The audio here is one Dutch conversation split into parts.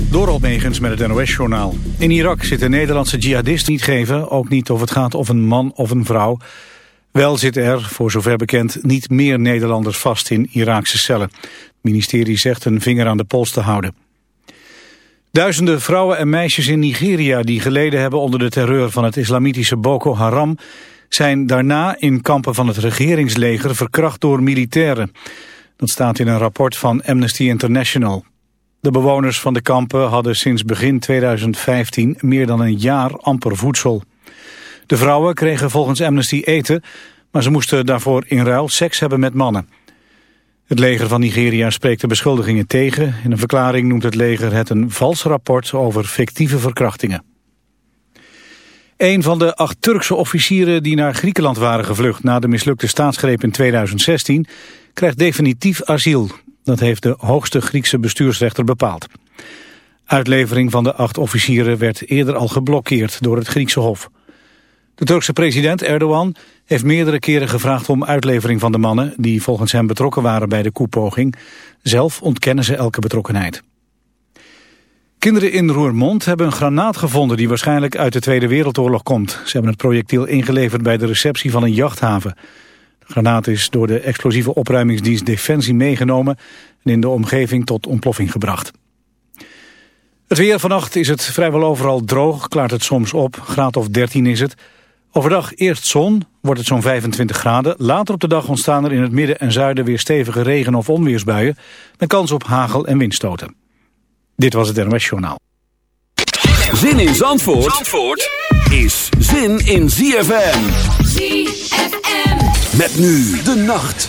Door Megens met het NOS-journaal. In Irak zitten Nederlandse jihadisten niet geven, ook niet of het gaat of een man of een vrouw. Wel zitten er, voor zover bekend, niet meer Nederlanders vast in Iraakse cellen. Het ministerie zegt een vinger aan de pols te houden. Duizenden vrouwen en meisjes in Nigeria die geleden hebben onder de terreur van het islamitische Boko Haram... zijn daarna in kampen van het regeringsleger verkracht door militairen. Dat staat in een rapport van Amnesty International. De bewoners van de kampen hadden sinds begin 2015 meer dan een jaar amper voedsel. De vrouwen kregen volgens Amnesty eten, maar ze moesten daarvoor in ruil seks hebben met mannen. Het leger van Nigeria spreekt de beschuldigingen tegen. In een verklaring noemt het leger het een vals rapport over fictieve verkrachtingen. Een van de acht Turkse officieren die naar Griekenland waren gevlucht na de mislukte staatsgreep in 2016 krijgt definitief asiel. Dat heeft de hoogste Griekse bestuursrechter bepaald. Uitlevering van de acht officieren werd eerder al geblokkeerd door het Griekse Hof. De Turkse president Erdogan heeft meerdere keren gevraagd om uitlevering van de mannen... die volgens hem betrokken waren bij de koepoging. Zelf ontkennen ze elke betrokkenheid. Kinderen in Roermond hebben een granaat gevonden... die waarschijnlijk uit de Tweede Wereldoorlog komt. Ze hebben het projectiel ingeleverd bij de receptie van een jachthaven. De granaat is door de explosieve opruimingsdienst Defensie meegenomen... en in de omgeving tot ontploffing gebracht. Het weer vannacht is het vrijwel overal droog, klaart het soms op. Graad of 13 is het. Overdag eerst zon, wordt het zo'n 25 graden. Later op de dag ontstaan er in het midden en zuiden weer stevige regen- of onweersbuien... met kans op hagel- en windstoten. Dit was het NOS Journaal. Zin in Zandvoort, Zandvoort is zin in ZFM. ZFM. Nu de nacht.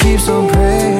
keeps on praying.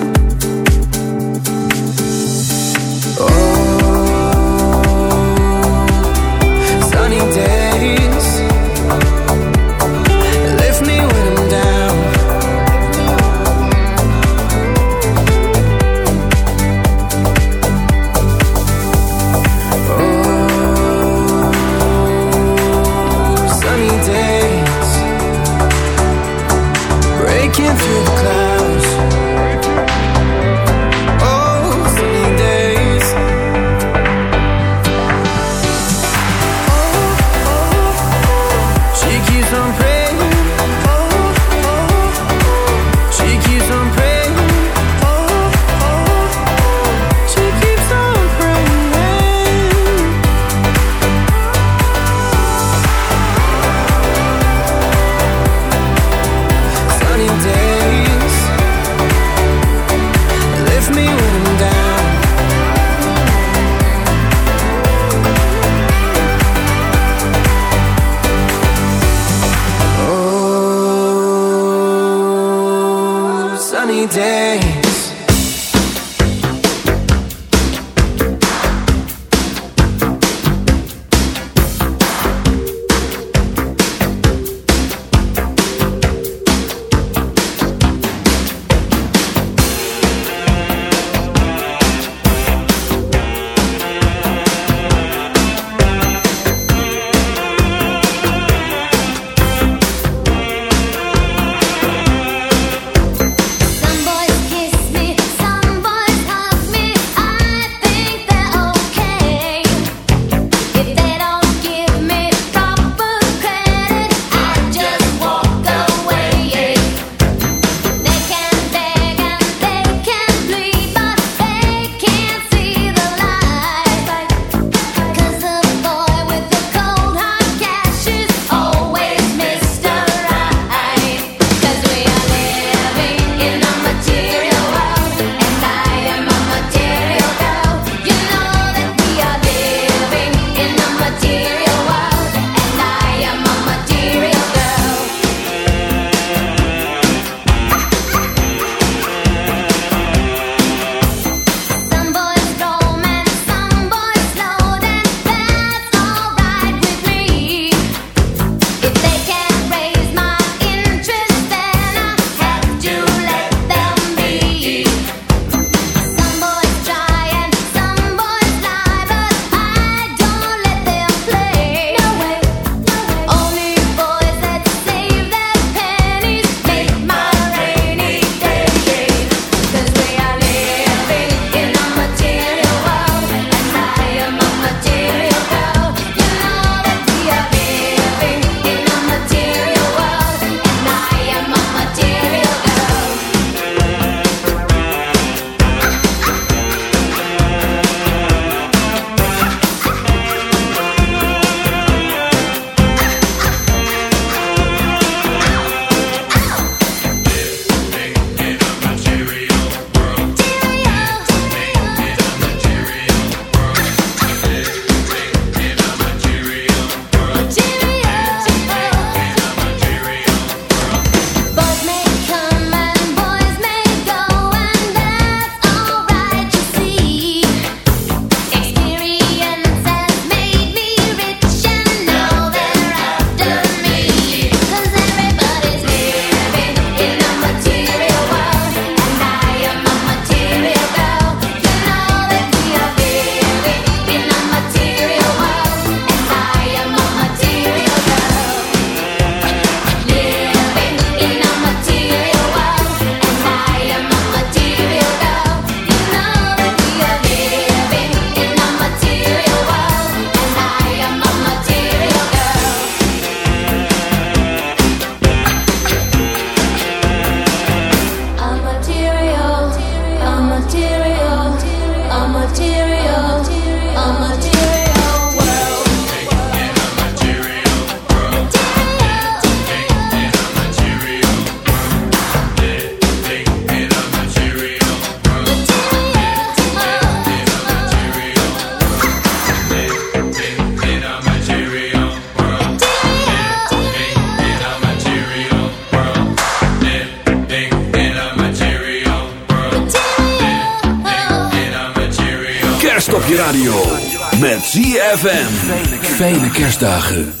feestdagen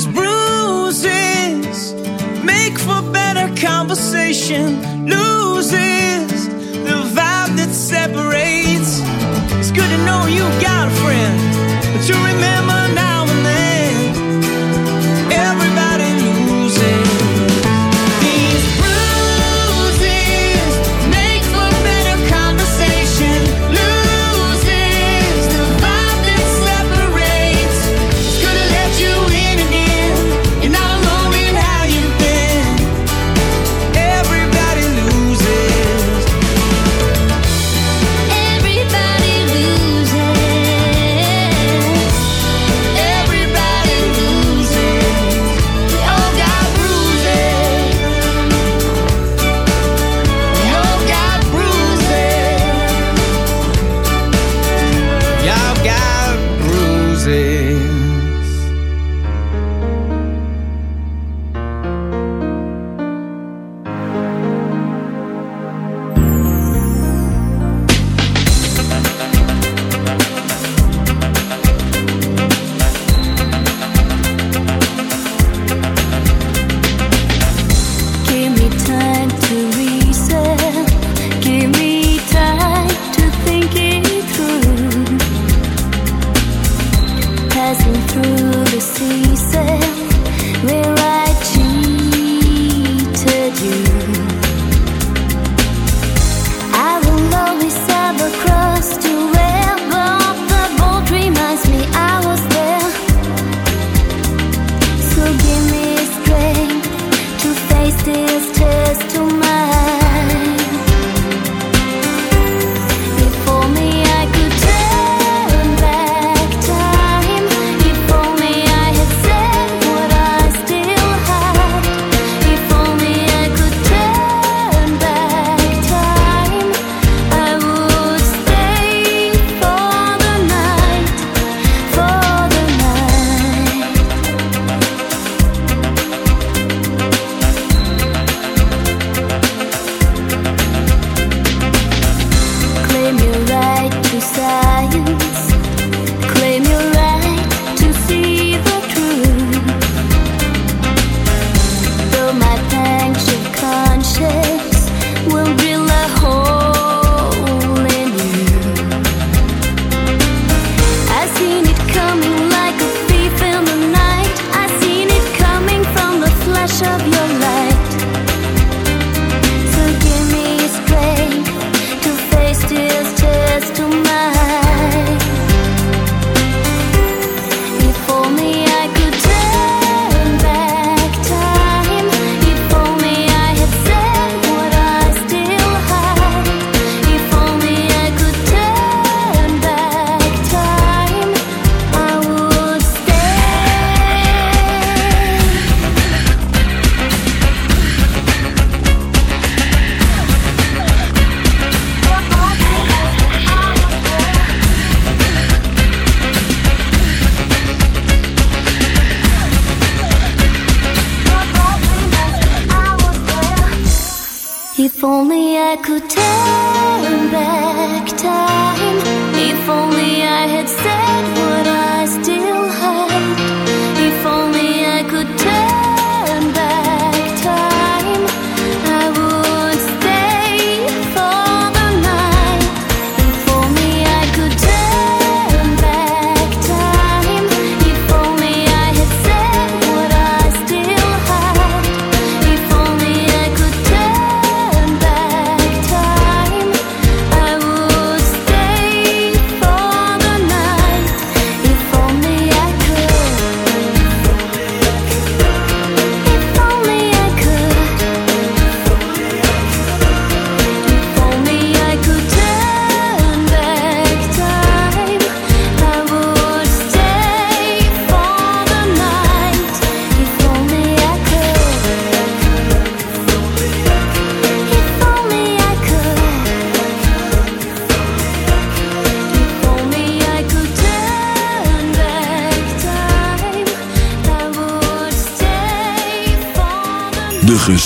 these bruises make for better conversation. Loses the vibe that separates. It's good to know you got a friend.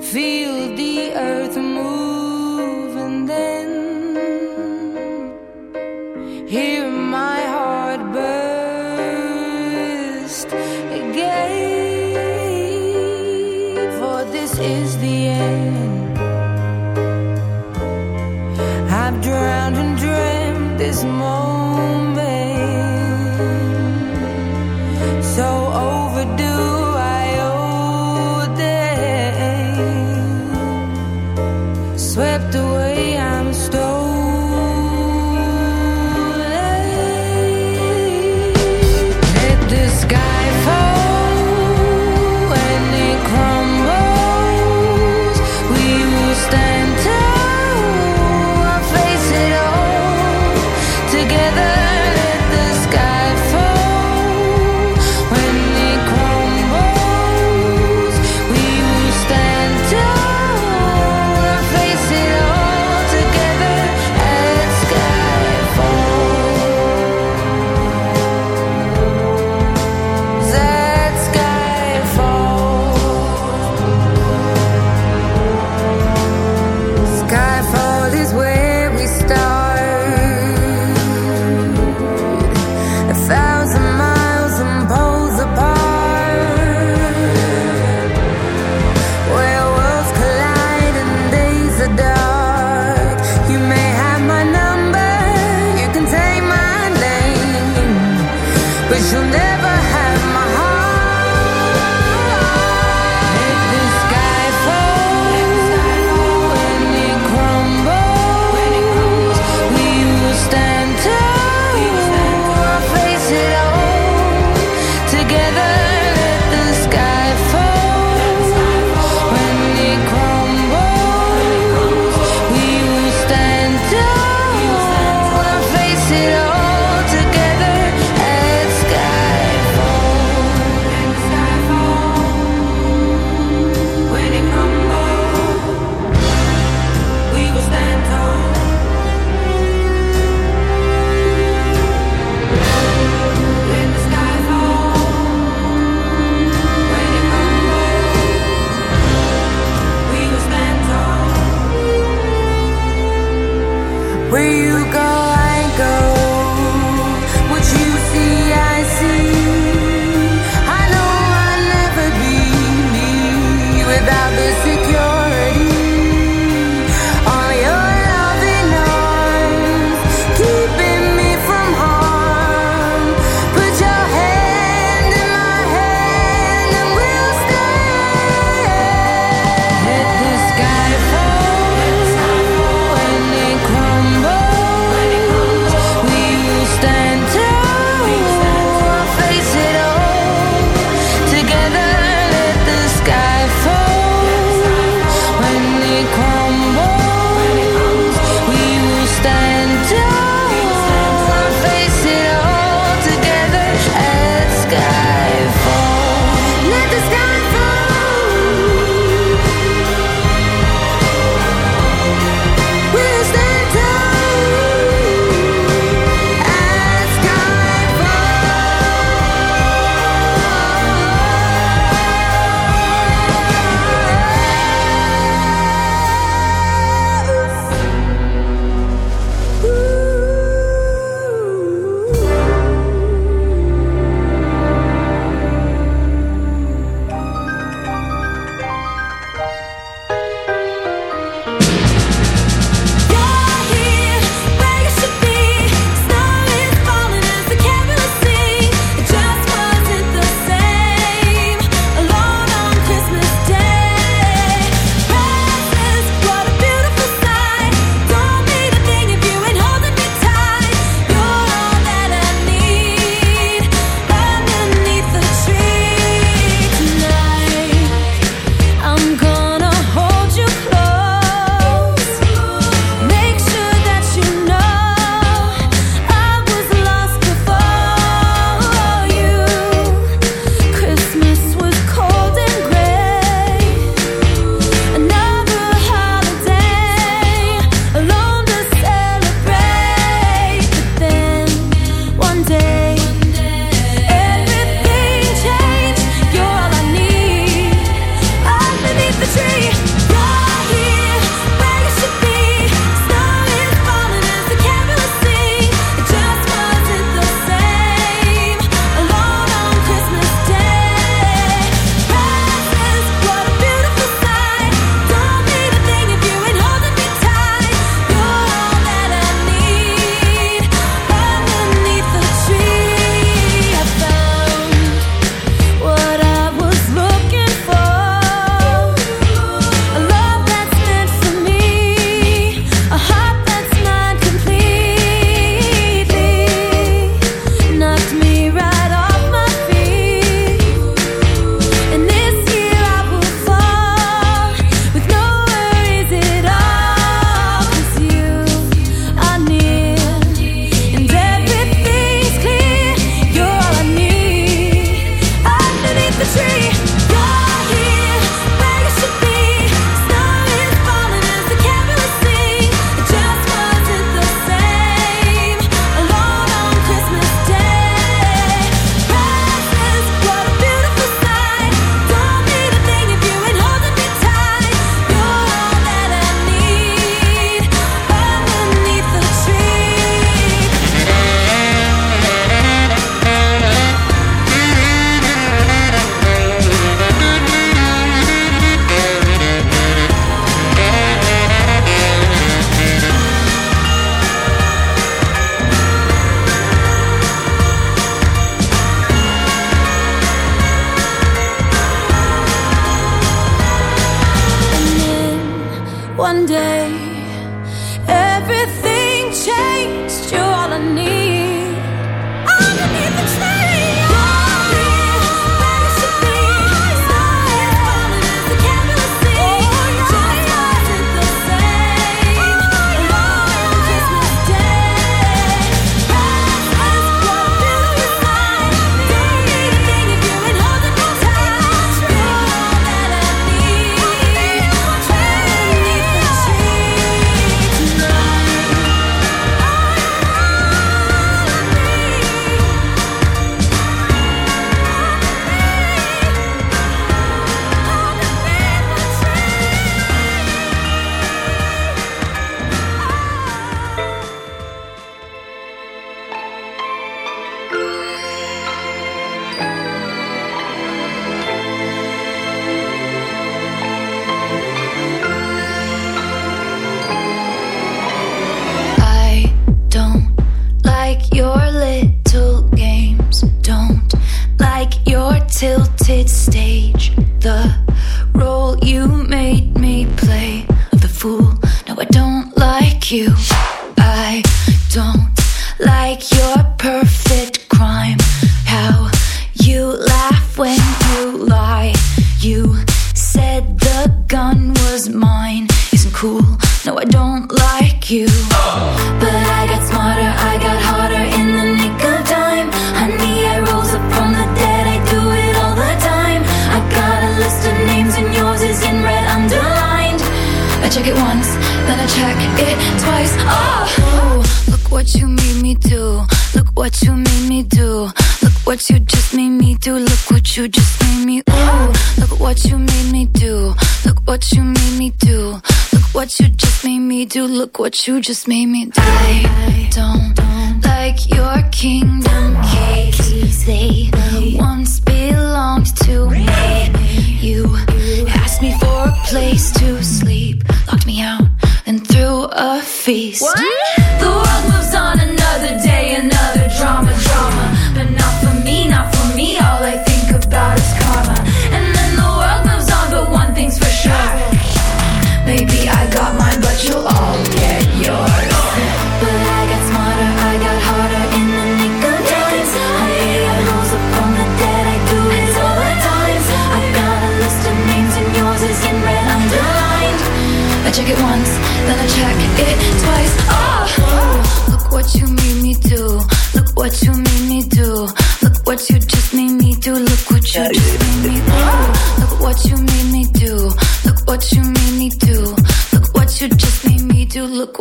Feel the earth what you just made me die.